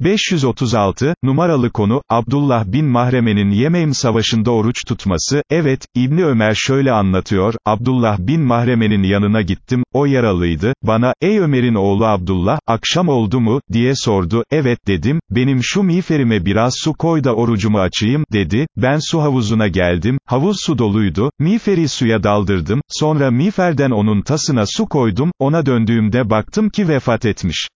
536, numaralı konu, Abdullah bin Mahreme'nin Yemeym Savaşı'nda oruç tutması, evet, İbni Ömer şöyle anlatıyor, Abdullah bin Mahreme'nin yanına gittim, o yaralıydı, bana, ey Ömer'in oğlu Abdullah, akşam oldu mu, diye sordu, evet dedim, benim şu miğferime biraz su koy da orucumu açayım, dedi, ben su havuzuna geldim, havuz su doluydu, miğferi suya daldırdım, sonra miğferden onun tasına su koydum, ona döndüğümde baktım ki vefat etmiş.